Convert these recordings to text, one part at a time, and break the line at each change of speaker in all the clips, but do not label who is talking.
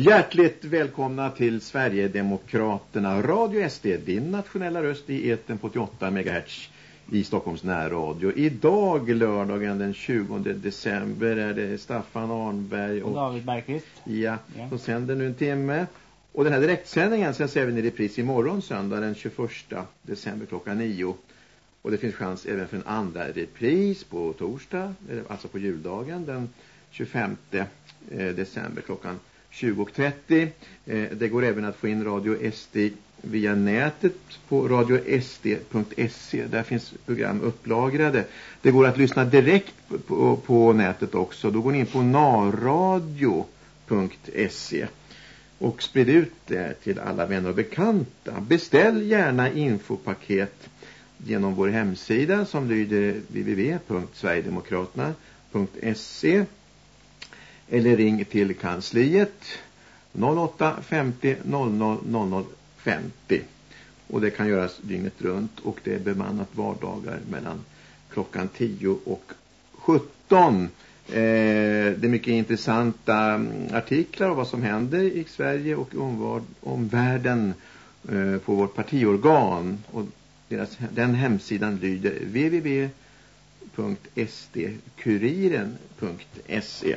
Hjärtligt välkomna till Sverigedemokraterna Radio SD, din nationella röst i eten på 88 MHz i Stockholms närradio. Idag, lördagen den 20 december, är det Staffan Arnberg och,
David Bergqvist.
Ja, ja, som sänder nu en timme. Och den här direktsändningen sen ser vi i repris imorgon söndag den 21 december klockan 9. Och det finns chans även för en andra repris på torsdag, alltså på juldagen den 25 eh, december klockan 20.30. Eh, det går även att få in Radio SD via nätet på radiosd.se. Där finns program upplagrade. Det går att lyssna direkt på, på, på nätet också. Då går ni in på narradio.se och sprid ut det till alla vänner och bekanta. Beställ gärna infopaket genom vår hemsida som lyder www.sverigedemokraterna.se eller ring till kansliet 08 50 00 00 50 och det kan göras dygnet runt och det är bemannat vardagar mellan klockan 10 och 17 eh, det är mycket intressanta mm, artiklar om vad som händer i Sverige och om, om världen eh, på vårt partiorgan. Och deras, den hemsidan lyder www.sdkuriren.se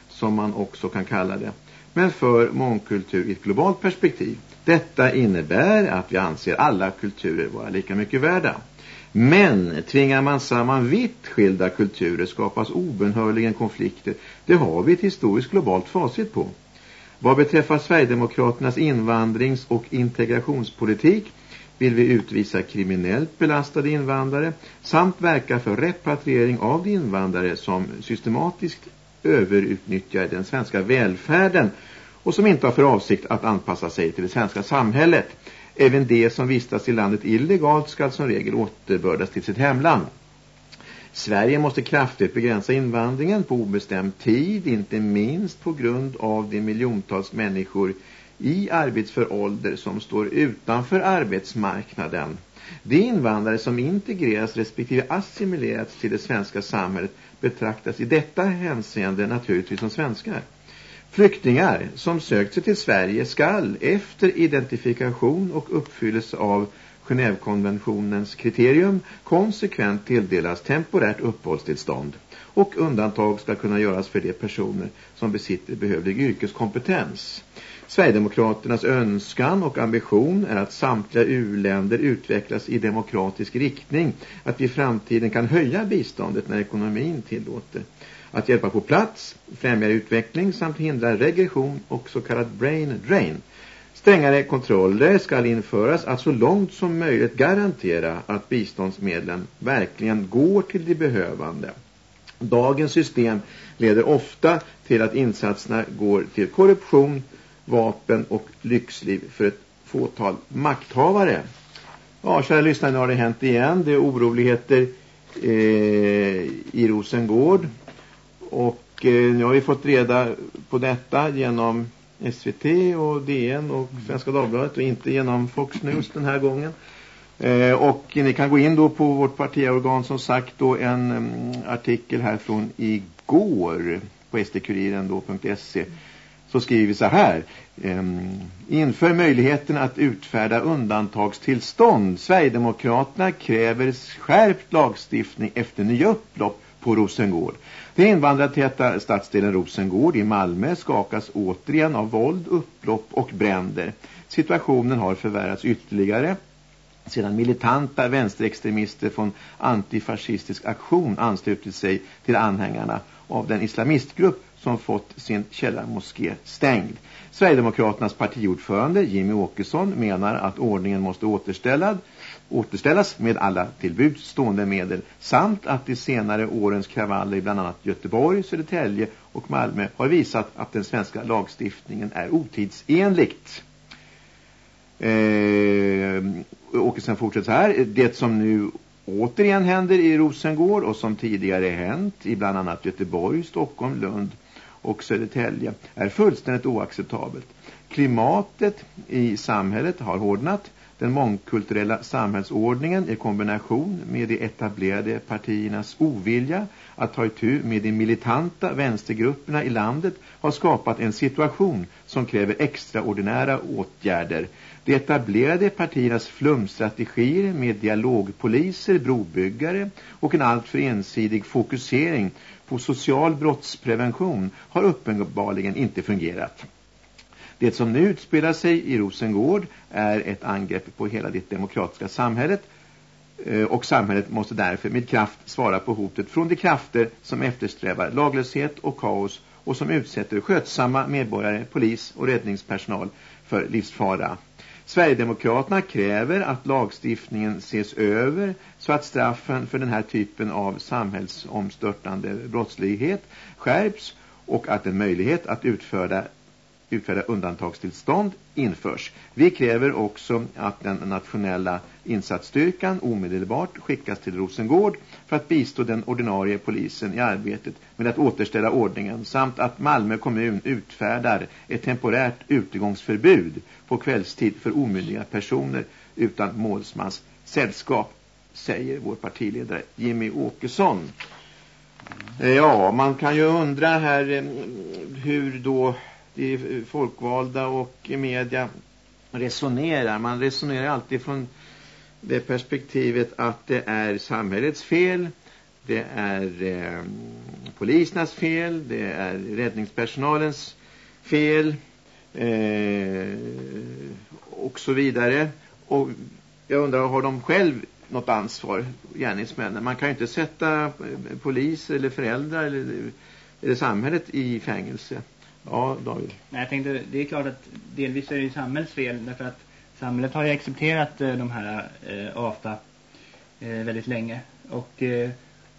som man också kan kalla det, men för mångkultur i ett globalt perspektiv. Detta innebär att vi anser alla kulturer vara lika mycket värda. Men tvingar man samman vitt skilda kulturer skapas obenhörligen konflikter. Det har vi ett historiskt globalt facit på. Vad beträffar Sverigedemokraternas invandrings- och integrationspolitik vill vi utvisa kriminellt belastade invandrare samt verka för repatriering av de invandrare som systematiskt överutnyttjar den svenska välfärden och som inte har för avsikt att anpassa sig till det svenska samhället. Även de som vistas i landet illegalt ska som regel återbördas till sitt hemland. Sverige måste kraftigt begränsa invandringen på obestämd tid, inte minst på grund av de miljontals människor i arbetsför ålder som står utanför arbetsmarknaden. De invandrare som integreras respektive assimilerats till det svenska samhället betraktas i detta hänseende naturligtvis som svenskar. Flyktingar som sökt sig till Sverige skall efter identifikation och uppfyllelse av Genèvekonventionens kriterium konsekvent tilldelas temporärt uppehållstillstånd och undantag ska kunna göras för de personer som besitter behövlig yrkeskompetens. Sverigedemokraternas önskan och ambition är att samtliga u-länder utvecklas i demokratisk riktning, att vi i framtiden kan höja biståndet när ekonomin tillåter. Att hjälpa på plats, främja utveckling samt hindra regression och så kallad brain drain. Strängare kontroller ska införas att så långt som möjligt garantera att biståndsmedlen verkligen går till de behövande. Dagens system leder ofta till att insatserna går till korruption, vapen och lyxliv för ett fåtal makthavare. Ja, kära lyssnare, nu har det hänt igen. Det är oroligheter eh, i Rosengård. Och eh, nu har vi fått reda på detta genom SVT och DN och Svenska Dagbladet och inte genom Fox News den här gången. Eh, och ni kan gå in då på vårt partiorgan som sagt då en um, artikel här från igår på sdkuriren.se så skriver vi så här. Ehm, inför möjligheten att utfärda undantagstillstånd. Sverigedemokraterna kräver skärpt lagstiftning efter nya upplopp på Rosengård. Det invandrartäta stadsdelen Rosengård i Malmö skakas återigen av våld, upplopp och bränder. Situationen har förvärrats ytterligare sedan militanta vänsterextremister från antifascistisk aktion anslutit sig till anhängarna av den islamistgrupp som fått sin källarmoské stängd. Sverigedemokraternas partiordförande Jimmy Åkesson menar att ordningen måste återställas, återställas med alla tillbuds stående medel samt att de senare årens kravaller i bland annat Göteborg, Södertälje och Malmö har visat att den svenska lagstiftningen är otidsenligt. Eh, Åkesson fortsätter så här. Det som nu återigen händer i Rosengård och som tidigare hänt i bland annat Göteborg, Stockholm, Lund och Södertälje är fullständigt oacceptabelt. Klimatet i samhället har hårdnat. Den mångkulturella samhällsordningen i kombination med de etablerade partiernas ovilja att ta itu med de militanta vänstergrupperna i landet har skapat en situation som kräver extraordinära åtgärder. De etablerade partiernas flumstrategier med dialogpoliser, brobyggare och en alltför ensidig fokusering på social brottsprevention har uppenbarligen inte fungerat. Det som nu utspelar sig i Rosengård är ett angrepp på hela det demokratiska samhället eh, och samhället måste därför med kraft svara på hotet från de krafter som eftersträvar laglöshet och kaos och som utsätter skötsamma medborgare, polis och räddningspersonal för livsfara. Sverigedemokraterna kräver att lagstiftningen ses över så att straffen för den här typen av samhällsomstörtande brottslighet skärps och att en möjlighet att utföra utfärda undantagstillstånd införs. Vi kräver också att den nationella insatsstyrkan omedelbart skickas till Rosengård för att bistå den ordinarie polisen i arbetet med att återställa ordningen samt att Malmö kommun utfärdar ett temporärt utegångsförbud på kvällstid för omyndiga personer utan målsmans sällskap, säger vår partiledare Jimmy Åkesson. Ja, man kan ju undra här eh, hur då de folkvalda och media resonerar. Man resonerar alltid från det perspektivet att det är samhällets fel, det är eh, polisernas fel, det är räddningspersonalens fel eh, och så vidare. Och jag undrar, har de själv något ansvar, gärningsmännen? Man kan ju inte sätta eh, polis eller föräldrar eller, eller samhället i fängelse. Ja, David.
Nej, jag tänkte, det är klart att delvis är det ju samhällets fel därför att samhället har ju accepterat eh, de här eh, AFA eh, väldigt länge. Och eh,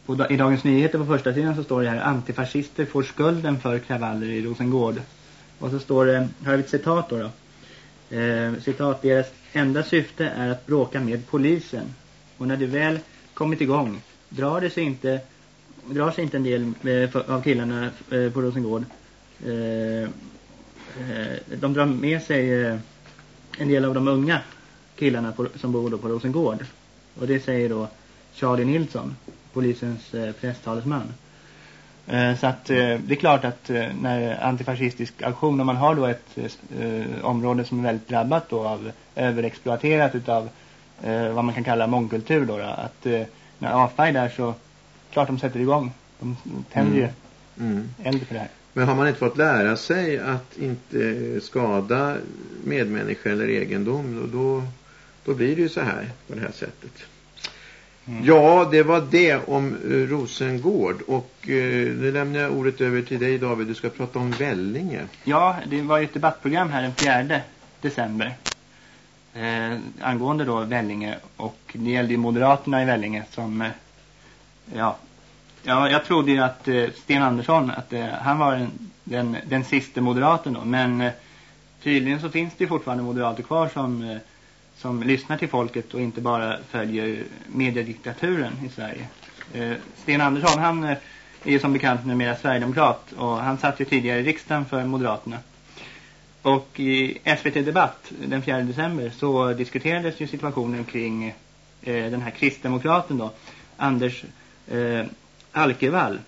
på, i Dagens Nyheter på första sidan så står det här antifascister får skulden för kravaller i Rosengård. Och så står det, har vi ett citat då då. Eh, citat, deras enda syfte är att bråka med polisen. Och när det väl kommit igång drar det sig inte drar sig inte en del eh, av killarna eh, på Rosengård de drar med sig eh, en del av de unga killarna på, som bor då på Rosengård. Och det säger då Charlie Nilsson, polisens eh, presstalesman. Eh, så att eh, det är klart att eh, när antifascistisk aktion, om man har då ett eh, område som är väldigt drabbat då av överexploaterat utav eh, vad man kan kalla mångkultur då, då att eh, när AFA är där så klart de sätter igång. De tänder ju mm. mm. eld för det här.
Men har man inte fått lära sig att inte skada medmänniska eller egendom då, då, då blir det ju så här på det här sättet. Mm. Ja, det var det om uh, Rosengård och uh, nu lämnar jag ordet över till dig David. Du ska prata om Vällinge.
Ja, det var ju ett debattprogram här den 4 december eh, angående då Vällinge och det gällde ju Moderaterna i Vällinge som eh, ja, Ja, jag trodde ju att eh, Sten Andersson, att eh, han var den, den, den sista moderaten då. Men eh, tydligen så finns det ju fortfarande moderater kvar som, eh, som lyssnar till folket och inte bara följer mediediktaturen i Sverige. Eh, Sten Andersson, han eh, är ju som bekant numera Sverigedemokrat och han satt ju tidigare i riksdagen för Moderaterna. Och i SVT Debatt eh, den 4 december så diskuterades ju situationen kring eh, den här kristdemokraten då, Anders eh, Alkevall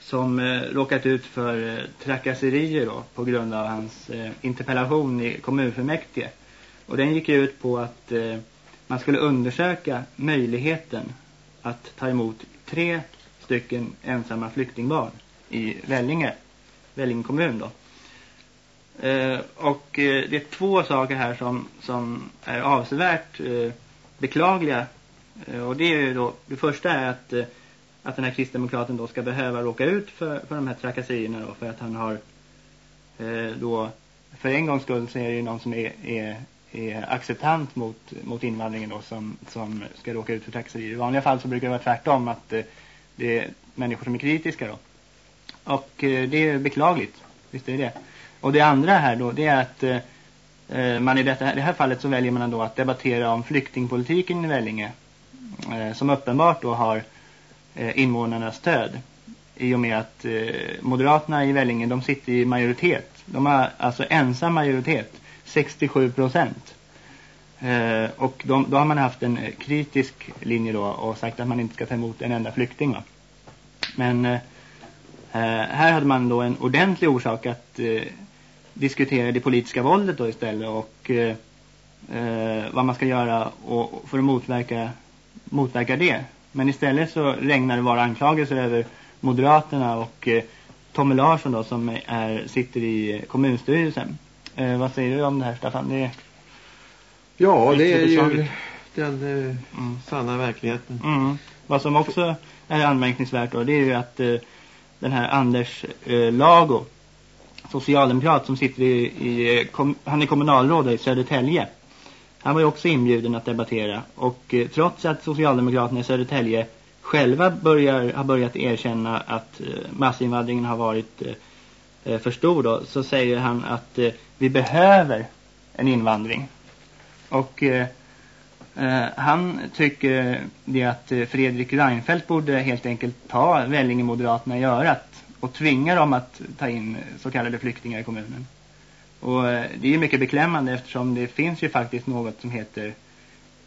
som eh, råkat ut för eh, trakasserier då, på grund av hans eh, interpellation i kommunfullmäktige. Och den gick ut på att eh, man skulle undersöka möjligheten att ta emot tre stycken ensamma flyktingbarn i Vällinge, Vällinge kommun då. Eh, och eh, det är två saker här som, som är avsevärt eh, beklagliga. Eh, och det är ju då, det första är att eh, att den här kristdemokraten då ska behöva råka ut för, för de här trakasserierna då, för att han har eh, då för en gångs skull så är det ju någon som är, är, är acceptant mot, mot invandringen då som, som ska råka ut för trakasserier. I vanliga fall så brukar det vara tvärtom att eh, det är människor som är kritiska då. Och eh, det är beklagligt. Visst är det Och det andra här då, det är att eh, eh man i detta, det här fallet så väljer man då att debattera om flyktingpolitiken i Vällinge. Eh, som uppenbart då har Eh, invånarnas stöd. I och med att eh, Moderaterna i Vällinge, de sitter i majoritet. De har alltså ensam majoritet. 67 procent. Eh, och de, då har man haft en eh, kritisk linje då och sagt att man inte ska ta emot en enda flykting. Va? Men eh, eh, här hade man då en ordentlig orsak att eh, diskutera det politiska våldet då istället och eh, vad man ska göra och, för att motverka, motverka det. Men istället så regnar det bara anklagelser över Moderaterna och eh, Tommy Larsson då som är, sitter i kommunstyrelsen. Eh, vad säger du om det här Staffan? Det
ja, det är ju den eh, mm. sanna verkligheten.
Mm. Vad som också är anmärkningsvärt då, det är ju att eh, den här Anders eh, Lago, socialdemokrat som sitter i, i kom, han är kommunalråd i Södertälje. Han var ju också inbjuden att debattera och eh, trots att Socialdemokraterna i Södertälje själva börjar, har börjat erkänna att eh, massinvandringen har varit eh, för stor då, så säger han att vi behöver en invandring. Och han tycker det att Fredrik Reinfeldt borde helt enkelt ta Vällingemoderaterna i örat och tvinga dem att ta in så kallade flyktingar i kommunen. Och det är ju mycket beklämmande eftersom det finns ju faktiskt något som heter,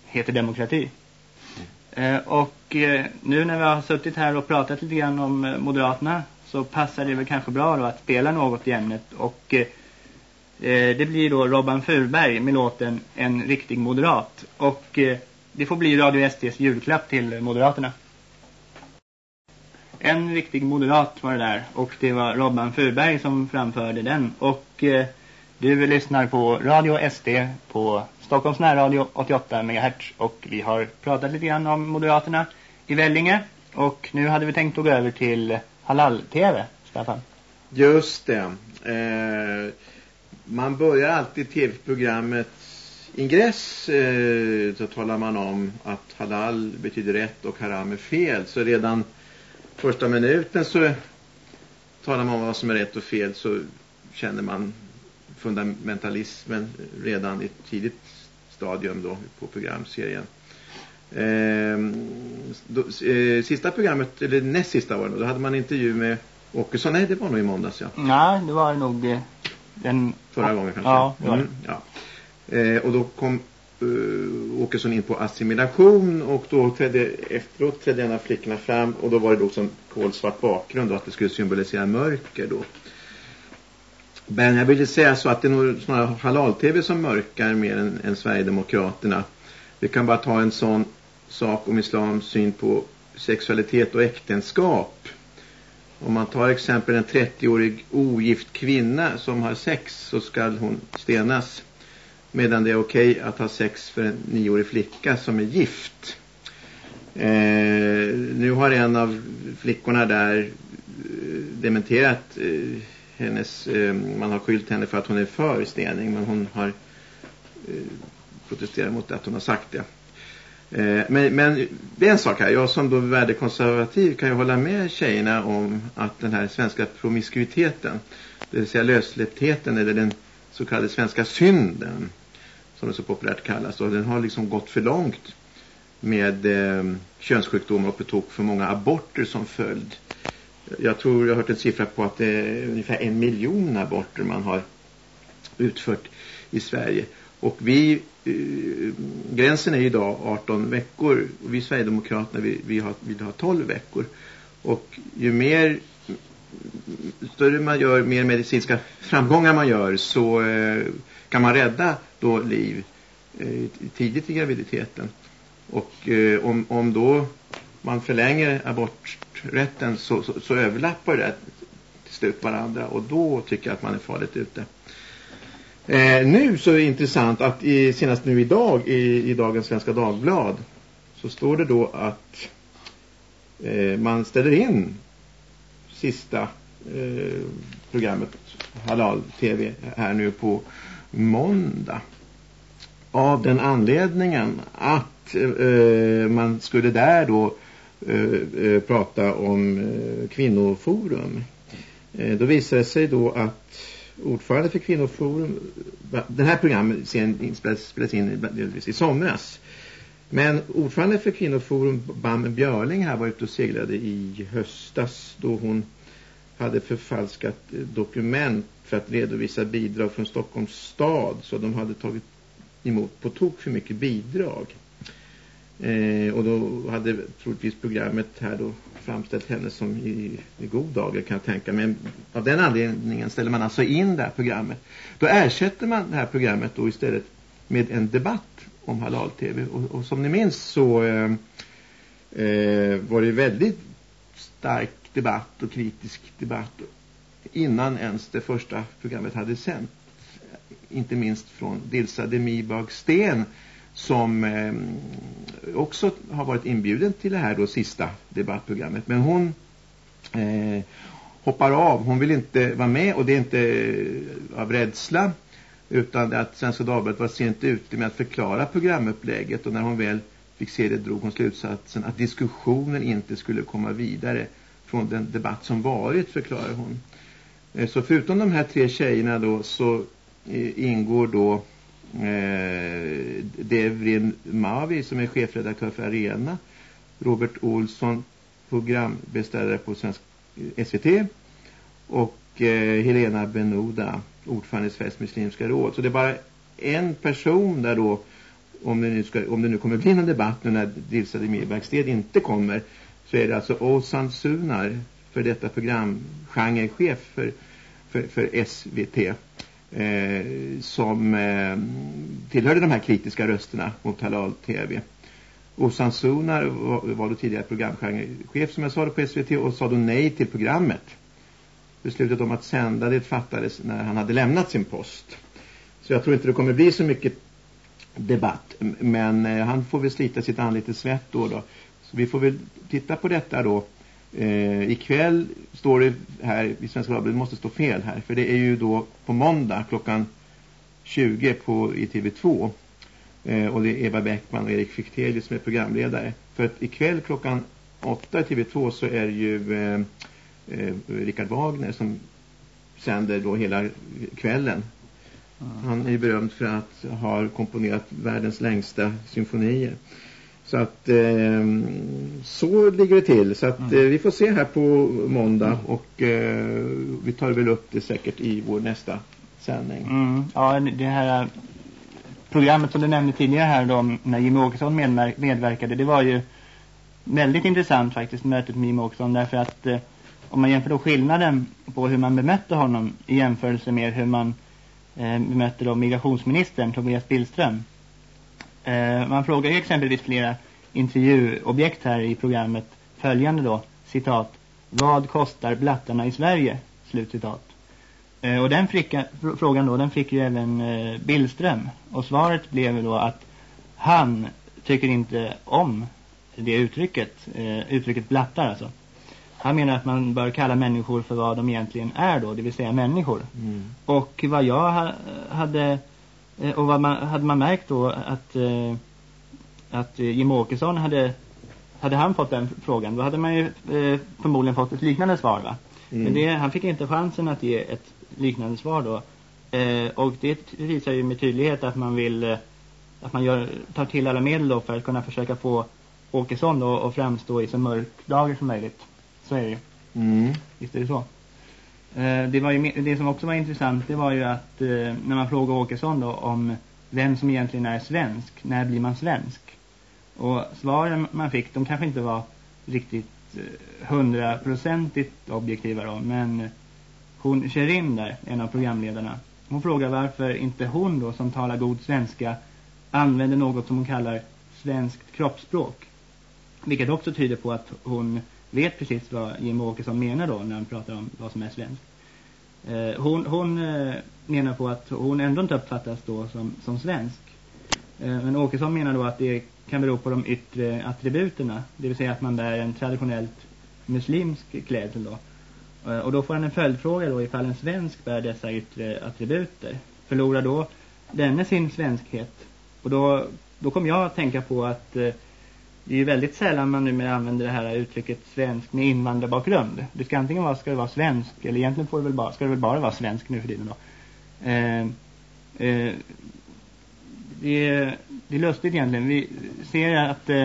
heter demokrati. Eh, och eh, nu när vi har suttit här och pratat lite grann om eh, Moderaterna så passar det väl kanske bra då att spela något i ämnet. Och det blir då Robban Furberg med låten En riktig moderat. Och det får bli Radio STs julklapp till Moderaterna. En riktig moderat var det där och det var Robban Furberg som framförde den. Och du lyssnar på Radio SD på Stockholms närradio 88 MHz och vi har pratat lite grann om Moderaterna i Vällinge och nu hade vi tänkt att gå över till Halal-TV, Staffan.
Just det. Eh, man börjar alltid tv-programmets ingress eh, så talar man om att halal betyder rätt och haram är fel. Så redan första minuten så talar man om vad som är rätt och fel så känner man fundamentalismen redan i ett tidigt stadium då på programserien. Eh, då, eh, sista programmet, eller näst sista var det, då hade man intervju med Åkesson. Nej, det var nog i måndags, ja.
Nej, det var nog eh, den...
Förra gången kanske.
Ja, det var
mm, ja. Eh, och då kom uh, Åkesson in på assimilation och då trädde, efteråt trädde en av flickorna fram och då var det då som kolsvart bakgrund och att det skulle symbolisera mörker då. Men jag ville säga så att det är nog snarare halal-tv som mörkar mer än, än Sverigedemokraterna. Vi kan bara ta en sån sak om islams syn på sexualitet och äktenskap. Om man tar exempel en 30-årig ogift kvinna som har sex så ska hon stenas. Medan det är okej okay att ha sex för en nioårig flicka som är gift. Eh, nu har en av flickorna där eh, dementerat eh, hennes, eh, man har skyllt henne för att hon är för stening men hon har eh, protesterat mot att hon har sagt det. Eh, men, men det är en sak här, jag som då värdekonservativ kan ju hålla med tjejerna om att den här svenska promiskuiteten, det vill säga lössläpptheten eller den så kallade svenska synden som det så populärt kallas och den har liksom gått för långt med eh, könssjukdomar och betok för många aborter som följd jag tror jag har hört en siffra på att det är ungefär en miljon aborter man har utfört i Sverige. Och vi, eh, gränsen är idag 18 veckor och vi Sverigedemokraterna vi, vi har, vill ha 12 veckor. Och ju mer större man gör, mer medicinska framgångar man gör så eh, kan man rädda då liv eh, tidigt i graviditeten. Och eh, om, om då man förlänger abort upphovsrätten så, så, så överlappar det till slut varandra och då tycker jag att man är farligt ute. Eh, nu så är det intressant att i, senast nu idag i, i dagens Svenska Dagblad så står det då att eh, man ställer in sista eh, programmet Halal TV här nu på måndag av den anledningen att eh, man skulle där då eh, Eh, eh, prata om eh, kvinnoforum. Då visade det sig då att ordförande för Kvinnoforum, den här programmet spelades in i somras. Men ordförande för Kvinnoforum, Bam Björling, här var ute och seglade i höstas då hon hade förfalskat dokument för att redovisa bidrag från Stockholms stad. Så de hade tagit emot på tok för mycket bidrag. Eh, och då hade troligtvis programmet här då framställt henne som i, i god dagar kan jag tänka Men av den anledningen ställer man alltså in det här programmet. Då ersätter man det här programmet då istället med en debatt om halal-tv. Och, och, som ni minns så eh, eh, var det väldigt stark debatt och kritisk debatt innan ens det första programmet hade sänt. Inte minst från Dilsa Demibag Sten som eh, också har varit inbjuden till det här då sista debattprogrammet. Men hon eh, hoppar av. Hon vill inte vara med och det är inte eh, av rädsla utan det att Svenska Dagbladet var sent ute med att förklara programupplägget och när hon väl fick se det drog hon slutsatsen att diskussionen inte skulle komma vidare från den debatt som varit förklarar hon. Eh, så förutom de här tre tjejerna då så eh, ingår då eh, Devrin Mavi som är chefredaktör för Arena, Robert Olsson programbeställare på svensk eh, SVT och eh, Helena Benoda ordförande i Sveriges muslimska råd. Så det är bara en person där då om det nu, ska, om det nu kommer bli någon debatt nu när Dilsa Demirbergsted inte kommer så är det alltså Osan Sunar för detta programgenrechef för, för, för SVT eh, som eh, tillhörde de här kritiska rösterna mot halal-tv. Och Sunar var, var då tidigare programgenrechef som jag sa det på SVT och sa då nej till programmet. Beslutet om att sända det fattades när han hade lämnat sin post. Så jag tror inte det kommer bli så mycket debatt. Men eh, han får väl slita sitt anlite svett då då. Så vi får väl titta på detta då. Eh, ikväll står det här i Svenska Dagbladet, det måste stå fel här. För det är ju då på måndag klockan 20 på, i TV2. Eh, och det är Eva Bäckman och Erik Fichtelius som är programledare. För att ikväll klockan 8 i TV2 så är ju eh, eh, Richard Wagner som sänder då hela kvällen. Han är ju berömd för att ha komponerat världens längsta symfonier. Så att eh, så ligger det till. Så att mm. eh, vi får se här på måndag och eh, vi tar väl upp det säkert i vår nästa sändning.
Mm. Ja, det här programmet som du nämnde tidigare här då när Jimmy Åkesson medverkade, det var ju väldigt intressant faktiskt mötet med Jimmy Åkesson därför att eh, om man jämför då skillnaden på hur man bemötte honom i jämförelse med hur man eh, bemötte då migrationsministern Tobias Billström man frågar ju exempelvis flera intervjuobjekt här i programmet följande då, citat, vad kostar blattarna i Sverige? Slutcitat. Eh, och den fricka, frågan då, den fick ju även eh, Billström. Och svaret blev då att han tycker inte om det uttrycket, eh, uttrycket blattar alltså. Han menar att man bör kalla människor för vad de egentligen är då, det vill säga människor. Mm. Och vad jag ha, hade Eh, och vad man, hade man märkt då att, eh, att Jim Åkesson hade, hade han fått den frågan, då hade man ju eh, förmodligen fått ett liknande svar va? Mm. Men det, han fick inte chansen att ge ett liknande svar då. och det visar ju med tydlighet att man vill att man gör, tar till alla medel då för att kunna försöka få Åkesson då att framstå i så mörk dagar som möjligt. Så är det ju. Mm. Visst är det så. Eh, det, var ju, det som också var intressant det var ju att eh, när man frågade Åkesson då om vem som egentligen är svensk, när blir man svensk? Och svaren man fick, de kanske inte var riktigt eh, hundraprocentigt objektiva då, men hon Sherin där, en av programledarna, hon frågar varför inte hon då som talar god svenska använder något som hon kallar svenskt kroppsspråk. Vilket också tyder på att hon vet precis vad Jim Åkesson menar då när han pratar om vad som är svenskt. Eh, hon hon eh, menar på att hon ändå inte uppfattas då som, som svensk. Eh, men Åkesson menar då att det kan bero på de yttre attributerna. Det vill säga att man bär en traditionellt muslimsk klädsel då. Eh, och då får han en följdfråga då ifall en svensk bär dessa yttre attributer. Förlorar då denne sin svenskhet? Och då, då kommer jag att tänka på att eh, det är ju väldigt sällan man numera använder det här uttrycket svensk med invandrarbakgrund. Det ska antingen vara, ska du vara svensk, eller egentligen får du väl bara, ska du väl bara vara svensk nu för tiden då. Eh, eh, det, är, det är lustigt egentligen. Vi ser att eh,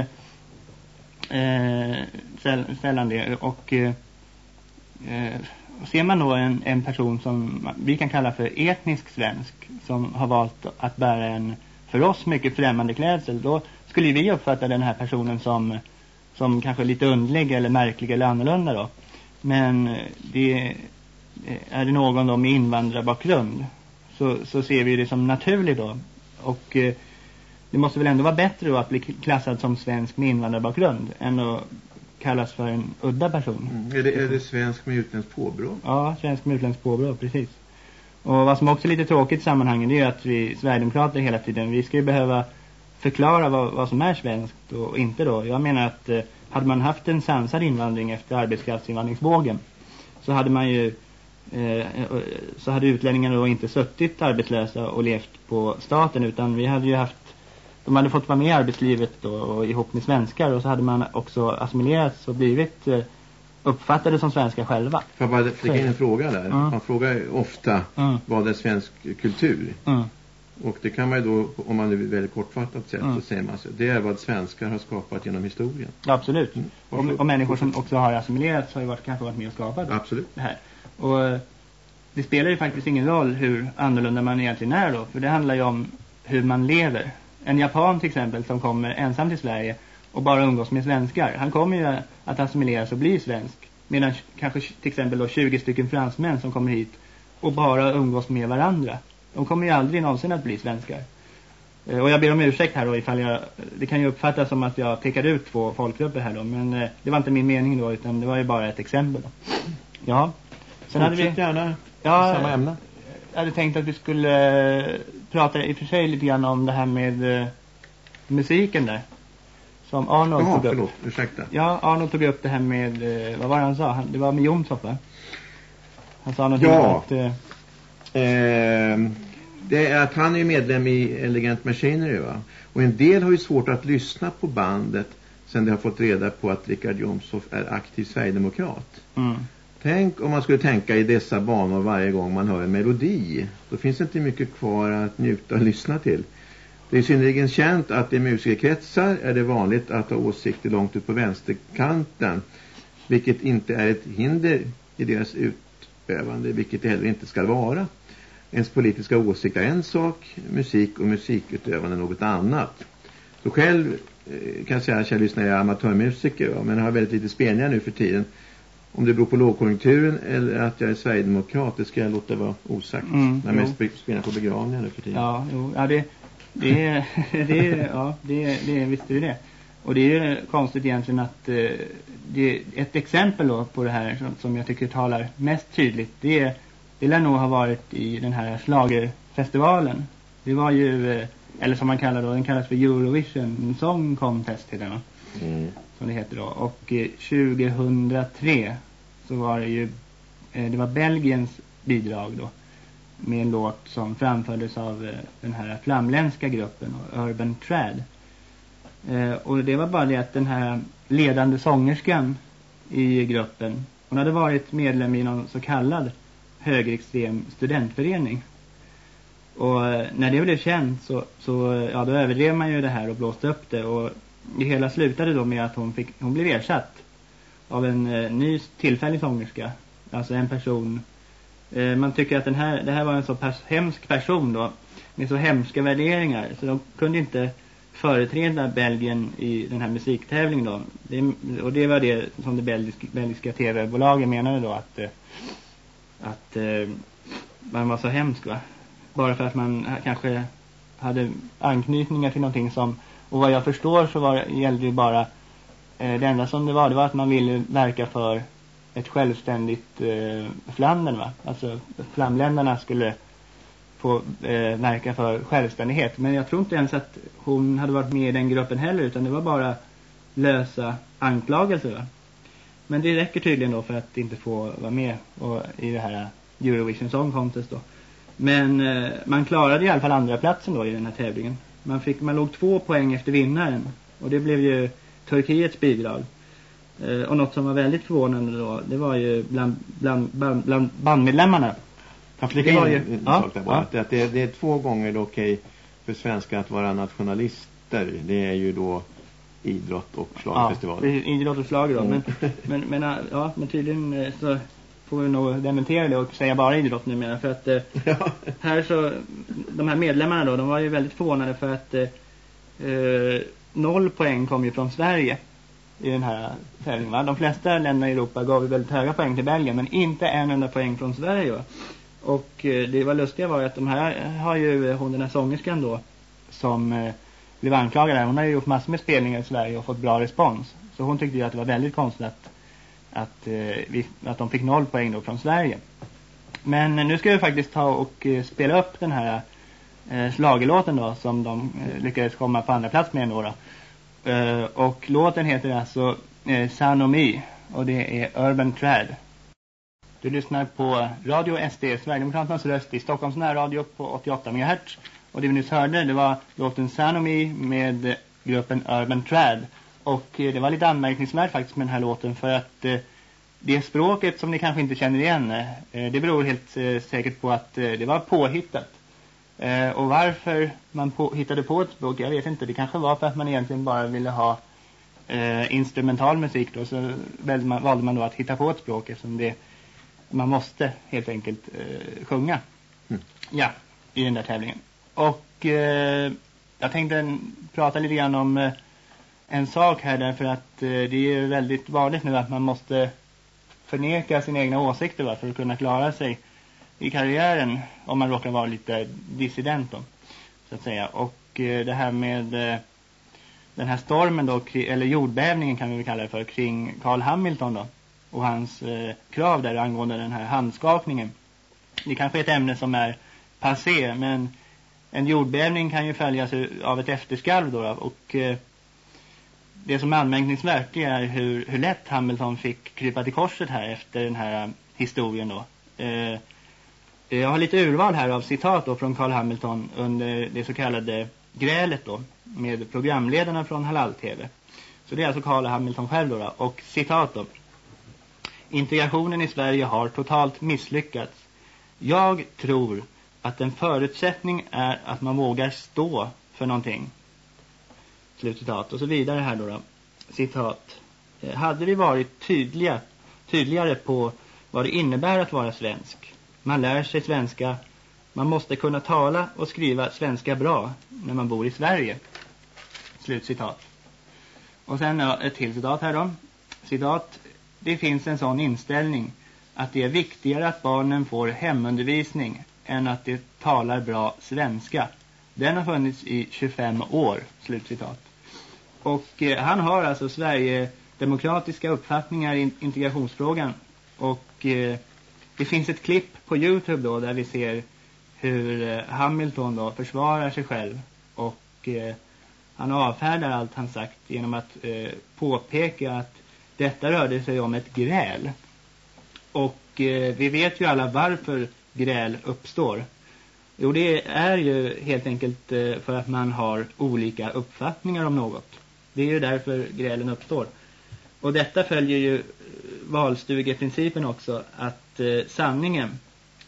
eh sällan det och eh, eh, ser man då en, en person som vi kan kalla för etnisk svensk som har valt att bära en för oss mycket främmande klädsel då skulle vi uppfatta den här personen som, som kanske lite undlig eller märklig eller annorlunda då. Men det, är det någon då med invandrarbakgrund så, så ser vi det som naturligt då. Och eh, det måste väl ändå vara bättre då att bli klassad som svensk med invandrarbakgrund än att kallas för en udda person.
Mm. Är, det, är det svensk med utländskt påbrå?
Ja, svensk med utländskt påbrå, precis. Och vad som också är lite tråkigt i sammanhanget är att vi Sverigedemokrater hela tiden, vi ska ju behöva förklara vad, vad som är svenskt och inte då. Jag menar att eh, hade man haft en sansad invandring efter arbetskraftsinvandringsvågen så hade man ju eh, så hade utlänningarna då inte suttit arbetslösa och levt på staten utan vi hade ju haft de hade fått vara med i arbetslivet då, och ihop med svenskar och så hade man också assimilerats och blivit eh, uppfattade som svenskar själva.
Får jag bara flika in en fråga där? Mm. Man frågar ofta mm. vad är svensk kultur? Mm. Och det kan man ju då, om man nu väldigt kortfattat sätt, mm. så säger man så. Det är vad svenskar har skapat genom historien.
Absolut. Mm. Och, och, människor som också har assimilerats har ju varit, kanske varit med och skapat
Absolut.
det här. Och eh, det spelar ju faktiskt ingen roll hur annorlunda man egentligen är då. För det handlar ju om hur man lever. En japan till exempel som kommer ensam till Sverige och bara umgås med svenskar. Han kommer ju att assimileras och bli svensk. Medan kanske till exempel då 20 stycken fransmän som kommer hit och bara umgås med varandra. De kommer ju aldrig någonsin att bli svenskar. Eh, och jag ber om ursäkt här då ifall jag, det kan ju uppfattas som att jag pekar ut två folkgrupper här då. Men eh, det var inte min mening då utan det var ju bara ett exempel då. Ja.
Sen hade vi gärna ja, samma ämne.
Jag hade tänkt att vi skulle eh, prata i och för sig lite grann om det här med musiken där. Som Arnold
Jaha,
tog upp.
förlåt, ursäkta.
Ja, Arnold tog upp det här med, vad var det han sa? Det var med Jomshoff va? Han sa något
ja. att... Eh, det är att han är medlem i Elegant Machinery va? Och en del har ju svårt att lyssna på bandet sen de har fått reda på att Richard Jomshoff är aktiv Sverigedemokrat. Mm. Tänk om man skulle tänka i dessa banor varje gång man hör en melodi. Då finns det inte mycket kvar att njuta och lyssna till. Det är synnerligen känt att i musikerkretsar är det vanligt att ha åsikter långt ut på vänsterkanten. Vilket inte är ett hinder i deras utövande, vilket det heller inte ska vara. Ens politiska åsikt är en sak, musik och musikutövande något annat. Så själv eh, kan jag säga att jag lyssnar är amatörmusiker va? men har väldigt lite spelningar nu för tiden. Om det beror på lågkonjunkturen eller att jag är Sverigedemokrat, det ska jag låta vara osagt. Mm, jag mest spelar på begravningar nu för tiden.
Ja, jo, ja det, det, är, det, är, ja, det, det är, visst är det. Och det är ju konstigt egentligen att eh, det ett exempel då på det här som, som jag tycker talar mest tydligt. Det är det lär nog ha varit i den här slagerfestivalen. Det var ju, eh, eller som man kallar då, den kallas för Eurovision Song Contest heter den. Mm. Som det heter då. Och 2003 eh, så var det ju, eh, det var Belgiens bidrag då. Med en låt som framfördes av den här flamländska gruppen, Urban Trad. Och det var bara det att den här ledande sångerskan i gruppen, hon hade varit medlem i någon så kallad högerextrem studentförening. Och eh, när det blev känt så, så eh, ja, då överdrev man ju det här och blåste upp det. Och det hela slutade då med att hon, fick, hon blev ersatt av en eh, ny tillfällig sångerska. Alltså en person. Eh, man tycker att den här, det här var en så pass hemsk person då. Med så hemska värderingar. Så de kunde inte företräda Belgien i den här musiktävlingen då. Det, och det var det som det belgiska, belgiska tv-bolagen menade då att eh, att eh, man var så hemsk va. Bara för att man kanske hade anknytningar till någonting som, och vad jag förstår så var, gällde det bara, eh, det enda som det var, det var att man ville verka för ett självständigt eh, Flandern va. Alltså flamländarna skulle få eh, verka för självständighet. Men jag tror inte ens att hon hade varit med i den gruppen heller utan det var bara lösa anklagelser va. Men det räcker tydligen då för att inte få vara med och, i det här Eurovision Song Contest då. Men eh, man klarade i alla fall andra platsen då i den här tävlingen. Man, fick, man låg två poäng efter vinnaren. Och det blev ju Turkiets bidrag. Eh, och något som var väldigt förvånande då, det var ju bland, bland, bland, bland bandmedlemmarna.
Ja, det var ju, ja, ja. Att, det, det, är två gånger okej för svenskar att vara nationalister. Det är ju då idrott och slagfestival.
Ja, idrott och slag då. Mm. Men, men, men, ja, men tydligen eh, så får vi nog dementera det och säga bara idrott numera. För att eh, ja. här så, de här medlemmarna då, de var ju väldigt förvånade för att eh, noll poäng kom ju från Sverige i den här tävlingen. Va? De flesta länderna i Europa gav ju väldigt höga poäng till Belgien men inte en enda poäng från Sverige. Va? Och eh, det var lustiga var ju att de här har ju hon den här sångerskan då som blev anklagad där. Hon har ju gjort massor med spelningar i Sverige och fått bra respons. Så hon tyckte ju att det var väldigt konstigt att, att, eh, vi, att de fick noll poäng då från Sverige. Men nu ska vi faktiskt ta och eh, spela upp den här eh, slagelåten då som de eh, lyckades komma på andra plats med ändå då. Eh, och låten heter alltså eh, Sanomi och det är Urban Trad. Du lyssnar på Radio SD, Sverigedemokraternas röst i Stockholms närradio på 88 MHz. Och det vi nyss hörde det var låten Sanomi med gruppen Urban Trad. Och eh, det var lite anmärkningsvärt faktiskt med den här låten för att eh, det språket som ni kanske inte känner igen eh, det beror helt säkert på att det var påhittat. Och varför man på, hittade på ett språk, jag vet inte. Det kanske var för att man egentligen bara ville ha instrumental musik då. Så valde man, valde man då att hitta på ett språk eftersom det, man måste helt enkelt sjunga. Mm. Ja, i den där tävlingen. Och eh, jag tänkte prata lite grann om eh, en sak här därför att eh, det är ju väldigt vanligt nu att man måste förneka sina egna åsikter va, för att kunna klara sig i karriären om man råkar vara lite dissident då, så att säga. Och eh, det här med eh, den här stormen då, eller jordbävningen kan vi väl kalla det för, kring Carl Hamilton då och hans eh, krav där angående den här handskakningen. Det kanske är ett ämne som är passé men en jordbävning kan ju följas av ett efterskalv då, då och eh, det som är anmärkningsvärt är hur, hur lätt Hamilton fick krypa till korset här efter den här eh, historien då. Eh, jag har lite urval här av citat då från Carl Hamilton under det så kallade grälet då med programledarna från Halal TV. Så det är alltså Carl Hamilton själv då, då. och citat då. Integrationen i Sverige har totalt misslyckats. Jag tror att en förutsättning är att man vågar stå för någonting. Slutcitat. Och så vidare här då. då. Citat. Eh, hade vi varit tydliga, tydligare på vad det innebär att vara svensk. Man lär sig svenska. Man måste kunna tala och skriva svenska bra när man bor i Sverige. Slutcitat. Och sen ett till citat här då. Citat. Det finns en sån inställning att det är viktigare att barnen får hemundervisning än att de talar bra svenska. Den har funnits i 25 år, slutcitat. Och eh, han har alltså Sverige demokratiska uppfattningar i integrationsfrågan. Och eh, det finns ett klipp på Youtube då där vi ser hur eh, Hamilton då försvarar sig själv. Och eh, han avfärdar allt han sagt genom att eh, påpeka att detta rörde sig om ett gräl. Och eh, vi vet ju alla varför gräl uppstår. Jo, det är ju helt enkelt eh, för att man har olika uppfattningar om något. Det är ju därför grälen uppstår. Och detta följer ju eh, valstugeprincipen också, att eh, sanningen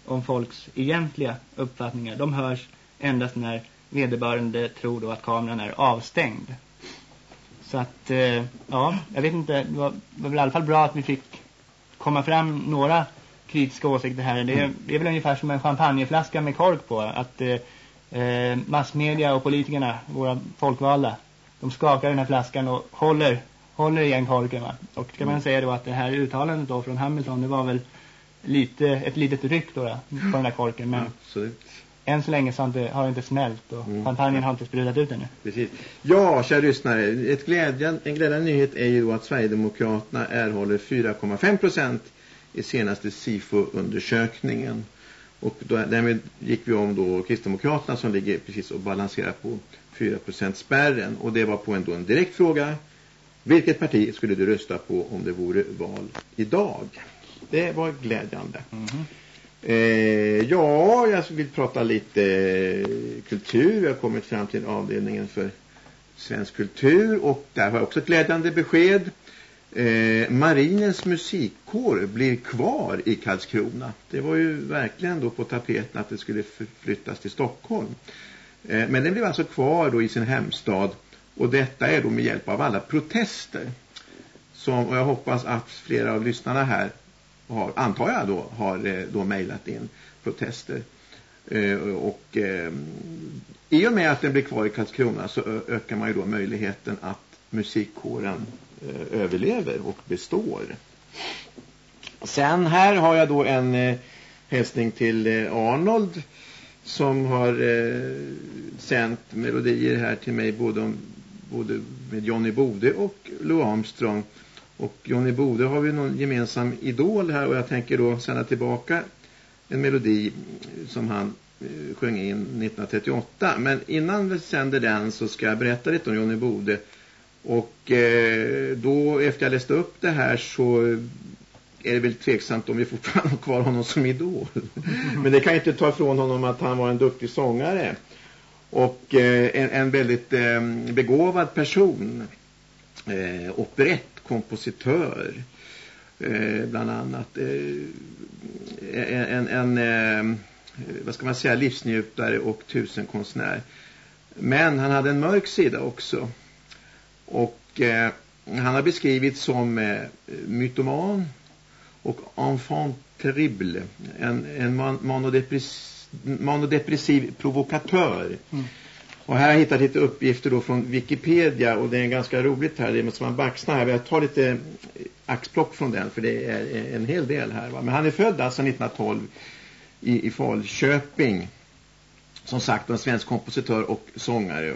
om folks egentliga uppfattningar, de hörs endast när vederbörande tror då att kameran är avstängd. Så att, ja, jag vet inte, det var, det var väl i alla fall bra att vi fick komma fram några kritiska åsikter här. Det är, mm. det är väl ungefär som en champagneflaska med kork på. Att eh, eh, massmedia och politikerna, våra folkvalda, de skakar den här flaskan och håller, håller igen korken. Va? Och ska man mm. säga då att det här uttalandet då från Hamilton, det var väl lite, ett litet ryck då, då på den där korken. Men Absolut. än så länge så har, inte, har det inte smält och mm. champagnen har inte sprutat ut ännu.
Precis. Ja, kära lyssnare, ett glädjande, en glädjande nyhet är ju då att Sverigedemokraterna erhåller 4,5 procent i senaste SIFO-undersökningen. Och då, därmed gick vi om då Kristdemokraterna som ligger precis och balanserar på 4% spärren. Och det var på en, då en direkt fråga. Vilket parti skulle du rösta på om det vore val idag? Det var glädjande. Mm -hmm. eh, ja, jag vill prata lite kultur. Vi har kommit fram till avdelningen för Svensk kultur och där har jag också ett glädjande besked. Eh, marinens musikkår blir kvar i Karlskrona. Det var ju verkligen då på tapeten att det skulle flyttas till Stockholm. Eh, men den blev alltså kvar då i sin hemstad och detta är då med hjälp av alla protester. Som, och jag hoppas att flera av lyssnarna här har, antar jag då, har eh, då mejlat in protester. Eh, och eh, i och med att den blir kvar i Karlskrona så ökar man ju då möjligheten att musikkåren Eh, överlever och består. Sen här har jag då en eh, hälsning till eh, Arnold som har eh, sänt melodier här till mig både, om, både med Johnny Bode och Lou Armstrong. Och Johnny Bode har vi någon gemensam idol här och jag tänker då sända tillbaka en melodi som han eh, sjöng in 1938. Men innan vi sänder den så ska jag berätta lite om Johnny Bode. Och eh, då efter jag läste upp det här så är det väl tveksamt om vi fortfarande har kvar honom som idol. Men det kan inte ta ifrån honom att han var en duktig sångare. Och eh, en, en väldigt eh, begåvad person. Eh, operett, kompositör. Eh, bland annat. En, en vad ska man säga, livsnjutare och tusenkonstnär. Men han hade en mörk sida också. Och eh, han har beskrivits som eh, mytoman och enfant terrible. En, en man, manodepress, manodepressiv provokatör. Mm. Och här har jag hittat lite uppgifter då från Wikipedia och det är ganska roligt här. Det måste man baxna här. Jag tar lite axplock från den för det är en hel del här. Va? Men han är född alltså 1912 i, i Falköping. Som sagt en svensk kompositör och sångare.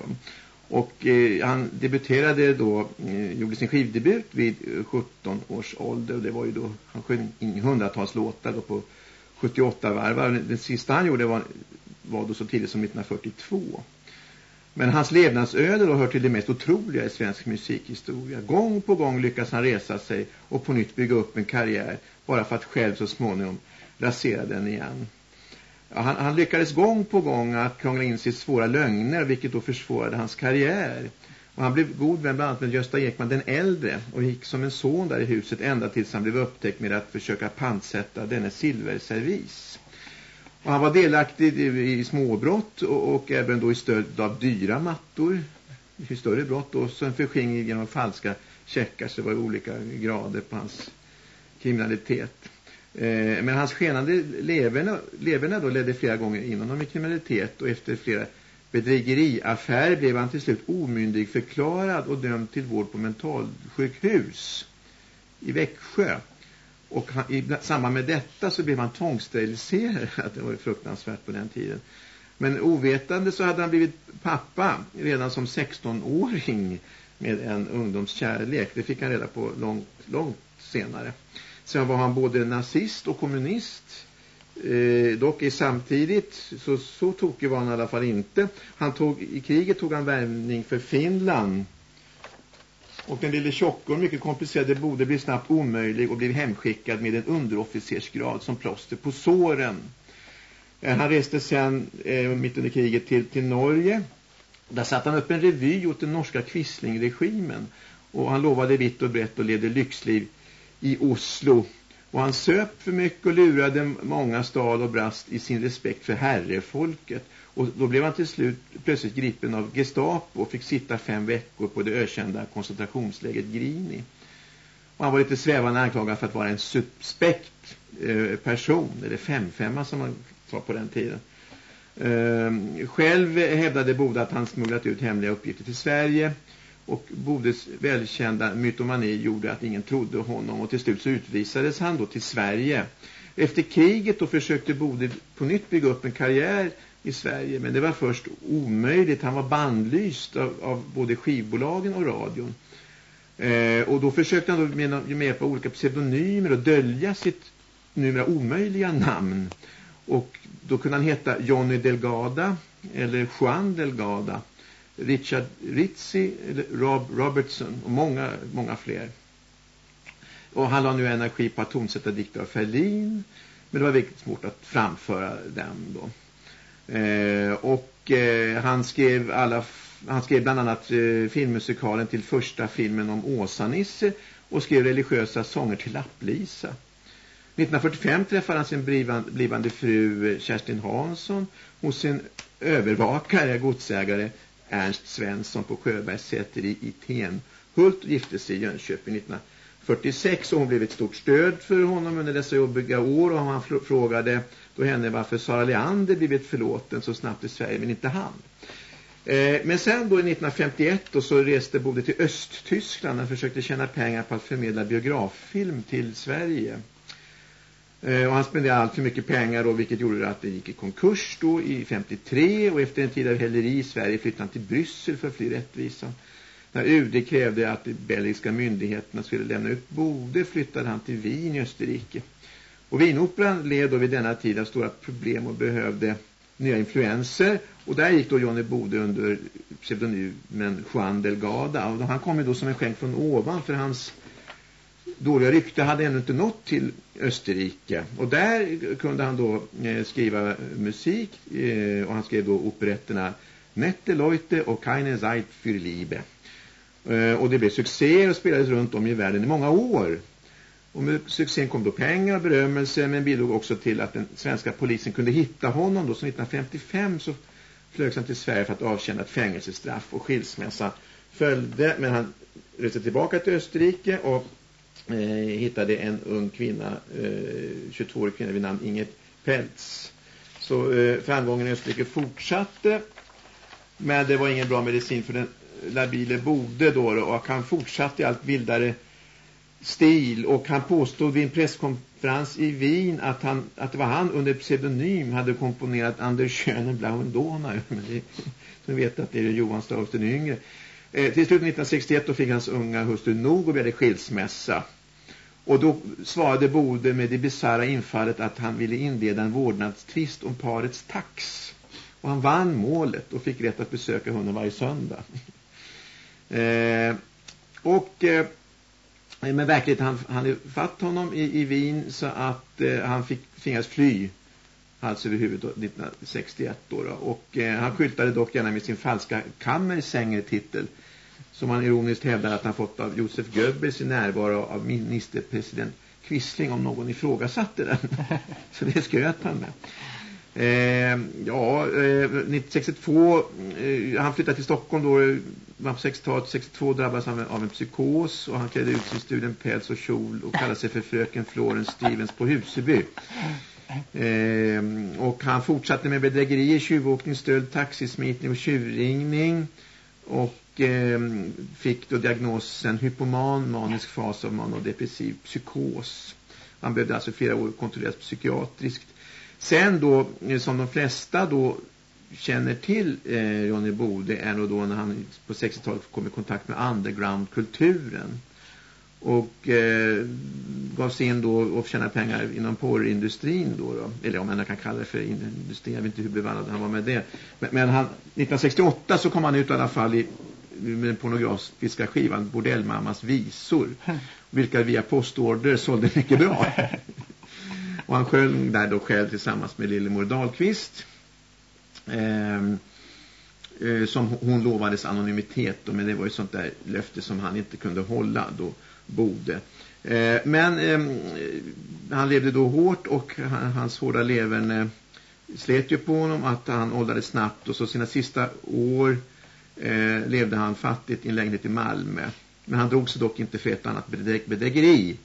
Och eh, han debuterade då, eh, gjorde sin skivdebut vid eh, 17 års ålder. Och det var ju då, han sjöng in hundratals låtar då på 78 varvar. Den sista han gjorde var, var då så tidigt som 1942. Men hans levnadsöde då hör till det mest otroliga i svensk musikhistoria. Gång på gång lyckas han resa sig och på nytt bygga upp en karriär bara för att själv så småningom rasera den igen. Han, han, lyckades gång på gång att krångla in sitt svåra lögner vilket då försvårade hans karriär. Och han blev god vän bland annat med Gösta Ekman den äldre och gick som en son där i huset ända tills han blev upptäckt med att försöka pantsätta denne silverservis. Och han var delaktig i, i småbrott och, och, även då i stöd av dyra mattor. I större brott och sen förskingring genom falska checkar så det var olika grader på hans kriminalitet. Eh, men hans skenande leverna, då ledde flera gånger in honom i kriminalitet och efter flera bedrägeriaffärer blev han till slut omyndig förklarad och dömd till vård på mentalsjukhus i Växjö. Och han, i samband med detta så blev han tvångssteriliserad. Det var ju fruktansvärt på den tiden. Men ovetande så hade han blivit pappa redan som 16-åring med en ungdomskärlek. Det fick han reda på långt, långt senare. Sen var han både nazist och kommunist. Eh, dock i samtidigt, så, så tokig var han i alla fall inte. Han tog, I kriget tog han värvning för Finland. Och den lille tjockor, mycket komplicerade borde bli snabbt omöjlig och blev hemskickad med en underofficersgrad som plåster på såren. Eh, han reste sen eh, mitt under kriget till, till Norge. Där satte han upp en revy åt den norska kvisslingregimen. Och han lovade vitt och brett och levde lyxliv i Oslo. Och han söp för mycket och lurade många stad och brast i sin respekt för herrefolket. Och då blev han till slut plötsligt gripen av Gestapo och fick sitta fem veckor på det ökända koncentrationsläget Grini. Och han var lite svävande anklagad för att vara en suspekt eh, person, eller femfemma som man sa på den tiden. Eh, själv hävdade Boda att han smugglat ut hemliga uppgifter till Sverige och Bodes välkända mytomani gjorde att ingen trodde honom och till slut så utvisades han då till Sverige. Efter kriget då försökte Bode på nytt bygga upp en karriär i Sverige men det var först omöjligt. Han var bandlyst av, av både skivbolagen och radion. Eh, och då försökte han då med, med på olika pseudonymer och dölja sitt numera omöjliga namn. Och då kunde han heta Johnny Delgada eller Juan Delgada. Richard Ritzi, Rob Robertson och många, många fler. Och han la nu energi på att tonsätta dikter av Ferlin. Men det var viktigt svårt att framföra dem då. Eh, och eh, han skrev alla han skrev bland annat eh, filmmusikalen till första filmen om Åsa-Nisse och skrev religiösa sånger till Lapplisa. 1945 träffade han sin blivande, blivande fru eh, Kerstin Hansson hos sin övervakare, godsägare Ernst Svensson på Sjöbergs säter i, i Tenhult och gifte sig i Jönköping 1946 och hon blev ett stort stöd för honom under dessa jobbiga år och han frågade då henne varför Sara Leander blivit förlåten så snabbt i Sverige men inte han. Eh, men sen då i 1951 då så reste Bode till Östtyskland och försökte tjäna pengar på att förmedla biograffilm till Sverige. Eh, och han spenderade allt för mycket pengar då, vilket gjorde att det gick i konkurs då i 53 och efter en tid av häleri i Sverige flyttade han till Bryssel för att fly rättvisa. När UD krävde att de belgiska myndigheterna skulle lämna ut Bode flyttade han till Wien i Österrike. Och Wienoperan led då vid denna tid av stora problem och behövde nya influenser. Och där gick då Johnny Bode under pseudonymen Juan Delgada. Och han kom ju då som en skänk från ovan för hans dåliga rykte hade ännu inte nått till Österrike. Och där kunde han då eh, skriva musik eh, och han skrev då operetterna Nette Leute och Keine Zeit für Liebe. Eh, och det blev succé och spelades runt om i världen i många år. Och med succén kom då pengar och berömmelse men bidrog också till att den svenska polisen kunde hitta honom. Då, så 1955 så flögs han till Sverige för att avtjäna ett fängelsestraff och skilsmässa följde. Men han reste tillbaka till Österrike och eh, hittade en ung kvinna, eh, 22-årig kvinna vid namn Inget Peltz. Så eh, framgången i Österrike fortsatte. Men det var ingen bra medicin för den labile Bode då och han fortsatte i allt vildare stil och han påstod vid en presskonferens i Wien att, han, att det var han under pseudonym hade komponerat Anders Schönen Blauen Donau. Men det, som vet att det är Johan Strauss den yngre. Eh, till slut 1961 då fick hans unga hustru nog och blev skilsmässa. Och då svarade Bode med det bizarra infallet att han ville inleda en vårdnadstvist om parets tax. Och han vann målet och fick rätt att besöka honom varje söndag. eh, och... Eh, men verkligen han, han fatt honom i, i Wien så att eh, han fick tvingas fly hals över huvudet 1961 då, då. och eh, han skyltade dock gärna med sin falska kammersängertitel som han ironiskt hävdar att han fått av Josef Goebbels i närvaro av ministerpresident Quisling om någon ifrågasatte den. så det skröt han med. Eh, ja, eh, 1962, eh, han flyttade till Stockholm då, man på 60-talet, 62 drabbades han av en psykos och han klädde ut sin studien päls och kjol och kallade sig för fröken Florence Stevens på Huseby. Eh, och han fortsatte med bedrägerier, tjuvåkning, stöld, taxismitning och tjuvringning. och eh, fick då diagnosen hypoman, manisk fas av manodepressiv psykos. Han behövde alltså flera år kontrolleras psykiatriskt. Sen då, eh, som de flesta då känner till eh, Ronny Bode är nog då när han på 60-talet kom i kontakt med undergroundkulturen och eh, gav sig in då och tjäna pengar inom porrindustrin då, då. eller om man kan kalla det för industri, jag vet inte hur bevallad han var med det. Men, men han, 1968 så kom han ut i alla fall i, med den pornografiska skivan Bordellmammas visor. Vilka via postorder sålde mycket bra. Och han sjöng där då själv tillsammans med Lillemor Dahlqvist. Eh, eh, som hon lovades anonymitet då, men det var ju sånt där löfte som han inte kunde hålla då Bode. Eh, men ehm, han levde då hårt och hans hårda levern eh, slet ju på honom att han åldrades snabbt och så sina sista år eh, levde han fattigt i en lägenhet i Malmö. Men han drog sig dock inte för ett annat bedrägeri.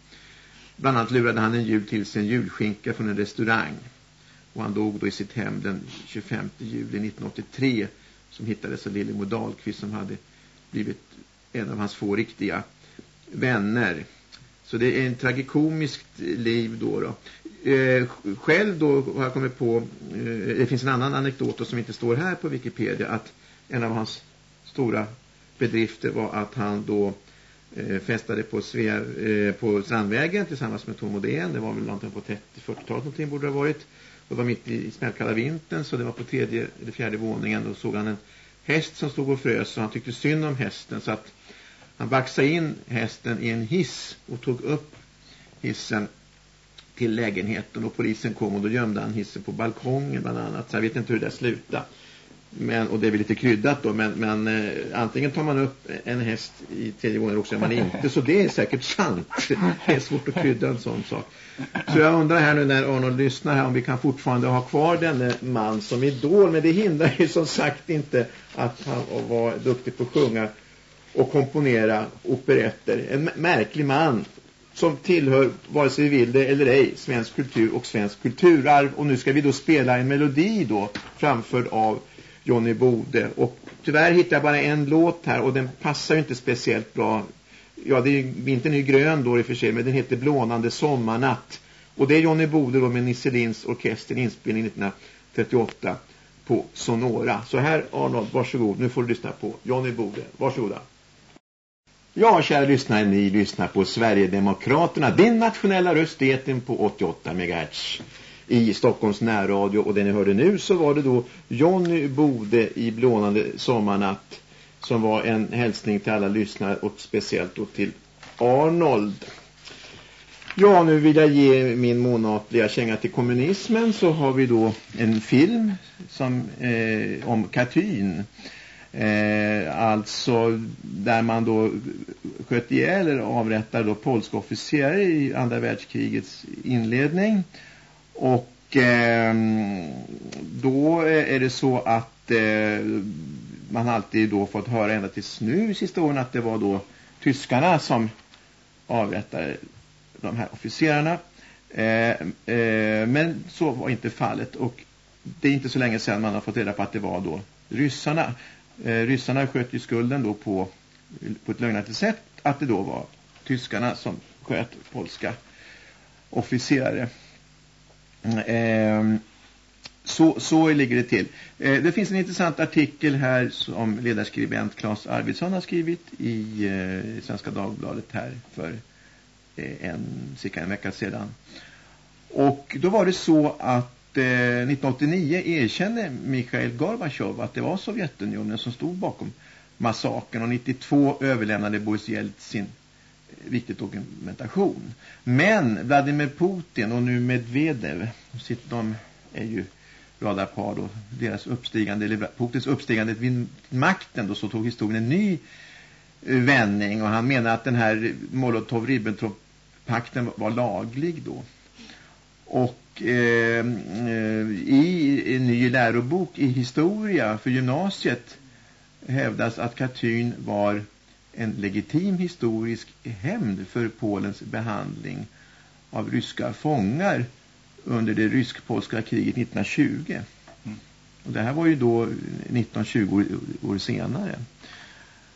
Bland annat lurade han en jul till sin julskinka från en restaurang. Och han dog då i sitt hem den 25 juli 1983 som hittades av Lillemor Dahlqvist som hade blivit en av hans få riktiga vänner. Så det är en tragikomiskt liv då. då. Eh, själv då har jag kommit på, eh, det finns en annan anekdot som inte står här på Wikipedia, att en av hans stora bedrifter var att han då eh, festade på, Svea, eh, på Strandvägen tillsammans med Tom Odén. Det var väl någonting på 30-40-talet någonting borde det ha varit. Det var mitt i, i smällkalla vintern så det var på tredje eller fjärde våningen. Då såg han en häst som stod och frös och han tyckte synd om hästen så att han baxade in hästen i en hiss och tog upp hissen till lägenheten och polisen kom och då gömde han hissen på balkongen bland annat. Så jag vet inte hur det slutade. Men, och det är väl lite kryddat då, men, men eh, antingen tar man upp en häst i tredje gången också, man inte. Så det är säkert sant. Det är svårt att krydda en sån sak. Så jag undrar här nu när Arnold lyssnar här om vi kan fortfarande ha kvar denne man som idol. Men det hindrar ju som sagt inte att han var duktig på att sjunga och komponera operetter. En märklig man som tillhör, vare sig vi vill det eller ej, svensk kultur och svensk kulturarv. Och nu ska vi då spela en melodi då, framförd av Johnny Bode. Och tyvärr hittar jag bara en låt här och den passar ju inte speciellt bra. Ja, det är inte ny grön då i och för sig, men den heter Blånande sommarnatt. Och det är Johnny Bode då med Nisse Linds orkester inspelning 1938 på Sonora. Så här Arnold, varsågod. Nu får du lyssna på Johnny Bode. Varsågoda. Ja, kära lyssnare, ni lyssnar på Sverigedemokraterna, din nationella röst på 88 MHz i Stockholms närradio. Och det ni hörde nu så var det då Johnny Bode i Blånande sommarnatt som var en hälsning till alla lyssnare och speciellt då till Arnold. Ja, nu vill jag ge min månatliga känga till kommunismen så har vi då en film som, eh, om Katyn. Eh, alltså där man då sköt ihjäl eller avrättade då polska officerare i andra världskrigets inledning. Och ehm, eh, då är det så att eh, man alltid då fått höra ända tills nu sista åren att det var då tyskarna som avrättade de här officerarna. Eh, eh, men så var inte fallet och det är inte så länge sedan man har fått reda på att det var då ryssarna. Eh, ryssarna sköt ju skulden då på, på ett lögnaktigt sätt att det då var tyskarna som sköt polska officerare. Eh, så, så ligger det till. Eh, det finns en intressant artikel här som ledarskribent Claes Arvidsson har skrivit i eh, Svenska Dagbladet här för eh, en, cirka en vecka sedan. Och då var det så att Eh, 1989 erkände Mikhail Gorbachev att det var Sovjetunionen som stod bakom massakern och 92 överlämnade Boris Jeltsin eh, viktig dokumentation. Men Vladimir Putin och nu Medvedev, de är ju radarpar då, deras uppstigande, eller Putins uppstigande vid makten då så tog historien en ny eh, vändning och han menar att den här Molotov-Ribbentrop-pakten var laglig då. Och eh, i en ny lärobok i historia för gymnasiet hävdas att Katyn var en legitim historisk hämnd för Polens behandling av ryska fångar under det rysk-polska kriget 1920. Mm. Och det här var ju då 1920 år senare.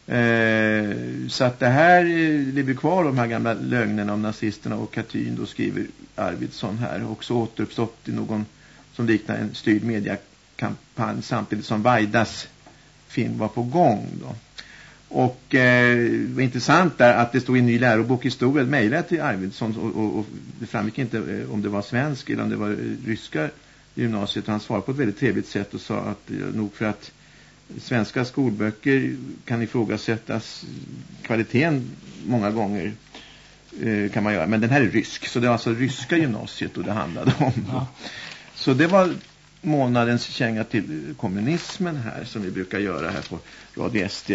Eh, så att det här eh, lever kvar de här gamla lögnerna om nazisterna och Katyn då skriver Arvidsson här också återuppstått i någon som liknar en styrd mediakampanj samtidigt som Vajdas film var på gång då. Och eh, det var intressant där att det stod i en ny lärobok historia mejlade till Arvidsson och, och, och, det framgick inte eh, om det var svensk eller om det var eh, ryska gymnasiet och han svarade på ett väldigt trevligt sätt och sa att eh, nog för att svenska skolböcker kan ifrågasättas kvaliteten många gånger eh, kan man göra. Men den här är rysk. Så det var alltså ryska gymnasiet och det handlade om. Ja. Så det var månadens känga till kommunismen här som vi brukar göra här på Radio SD.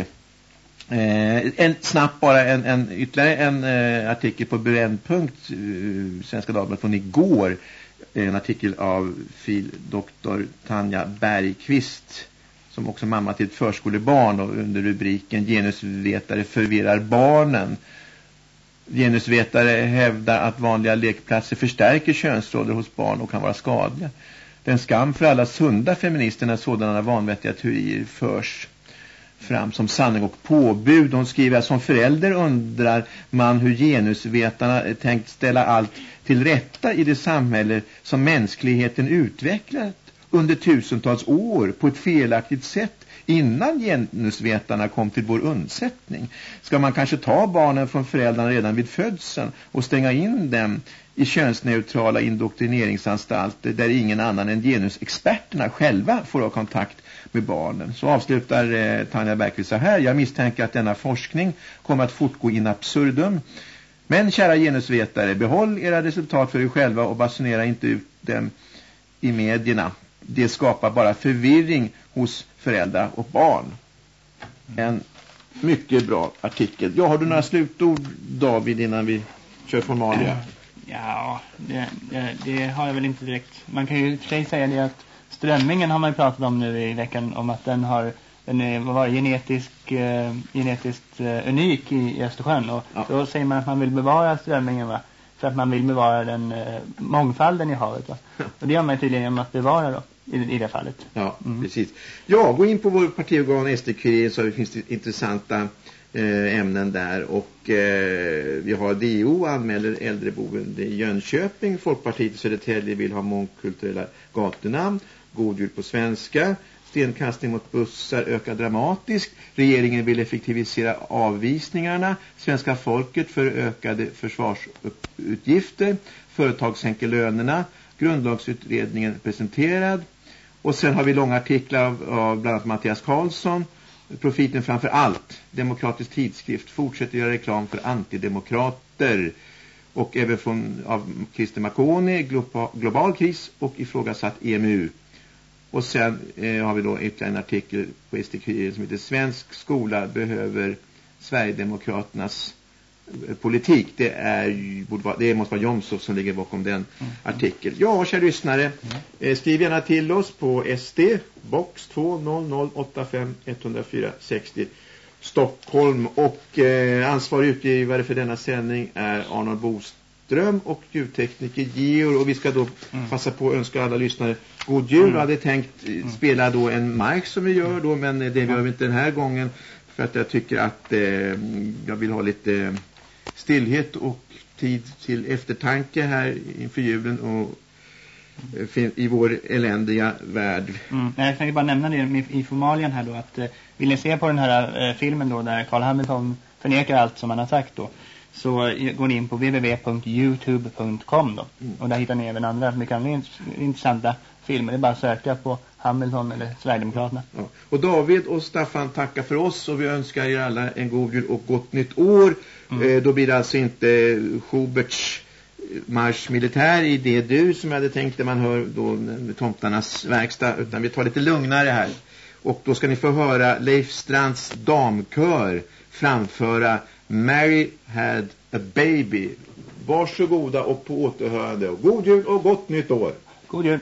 Eh, en, snabbt bara en, en, ytterligare en eh, artikel på Brännpunkt eh, Svenska Dagbladet från igår. En artikel av fil doktor Tanja Bergqvist som också mamma till ett förskolebarn och under rubriken Genusvetare förvirrar barnen. Genusvetare hävdar att vanliga lekplatser förstärker könsroller hos barn och kan vara skadliga. Det är en skam för alla sunda feminister när sådana vanvettiga teorier förs fram som sanning och påbud. Hon skriver att som förälder undrar man hur genusvetarna tänkt ställa allt till rätta i det samhälle som mänskligheten utvecklat under tusentals år på ett felaktigt sätt innan genusvetarna kom till vår undsättning. Ska man kanske ta barnen från föräldrarna redan vid födseln och stänga in dem i könsneutrala indoktrineringsanstalter där ingen annan än genusexperterna själva får ha kontakt med barnen. Så avslutar eh, Tanja Bergqvist så här. Jag misstänker att denna forskning kommer att fortgå in absurdum. Men kära genusvetare, behåll era resultat för er själva och basunera inte ut dem i medierna det skapar bara förvirring hos föräldrar och barn. En mycket bra artikel. Ja, har du några slutord David innan vi kör formalia?
Ja, det, det, det, har jag väl inte direkt. Man kan ju för sig säga det att strömmingen har man ju pratat om nu i veckan om att den har den är, var genetisk, eh, genetiskt eh, unik i, i Östersjön och ja. då säger man att man vill bevara strömmingen va? för att man vill bevara den eh, mångfalden i havet va? och det gör man tydligen genom att bevara då i, i det fallet.
Ja, mm. precis. Ja, gå in på vår partiorgan SD-kuriren så finns det intressanta eh, ämnen där. Och eh, vi har DO anmäler äldreboende i Jönköping, Folkpartiet i Södertälje vill ha mångkulturella gatunamn, god jul på svenska, stenkastning mot bussar ökar dramatiskt, regeringen vill effektivisera avvisningarna, svenska folket för ökade försvarsutgifter, företag sänker lönerna, grundlagsutredningen presenterad och sen har vi långa artiklar av, av bland annat Mattias Karlsson Profiten framför allt. Demokratisk tidskrift fortsätter göra reklam för antidemokrater. Och även från av Christer Marconi, global, global kris och ifrågasatt EMU. Och sen eh, har vi då ytterligare en artikel på STQ som heter Svensk skola behöver Sverigedemokraternas politik. Det, är, det måste vara Jomshof som ligger bakom den mm. artikeln. Ja, kära lyssnare, mm. Eh, skriv gärna till oss på SD, box 20085 104 60 Stockholm. Och eh, ansvarig utgivare för denna sändning är Arnold Boström och ljudtekniker Georg. Och vi ska då mm. passa på att önska alla lyssnare god jul. Mm. Jag hade tänkt mm. spela då en mark som vi gör då, men det gör vi inte den här gången. För att jag tycker att eh, jag vill ha lite stillhet och tid till eftertanke här inför julen och eh, i vår eländiga värld.
Mm. Jag kan bara nämna det i formalien här då att eh, vill ni se på den här eh, filmen då där Carl Hamilton förnekar allt som han har sagt då så går ni in på www.youtube.com då. Mm. Och där hittar ni även andra mycket intressanta filmer. Det är bara att söka på Hamilton eller Sverigedemokraterna.
Ja. Och David och Staffan tackar för oss och vi önskar er alla en god jul och gott nytt år. Mm. Eh, då blir det alltså inte Schuberts marsch militär i det du som jag hade tänkt det man hör då tomtarnas verkstad utan vi tar lite lugnare här. Och då ska ni få höra Leif Strands damkör framföra Mary had a baby. Varsågoda och på återhörande. God jul och gott nytt år.
God jul.